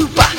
super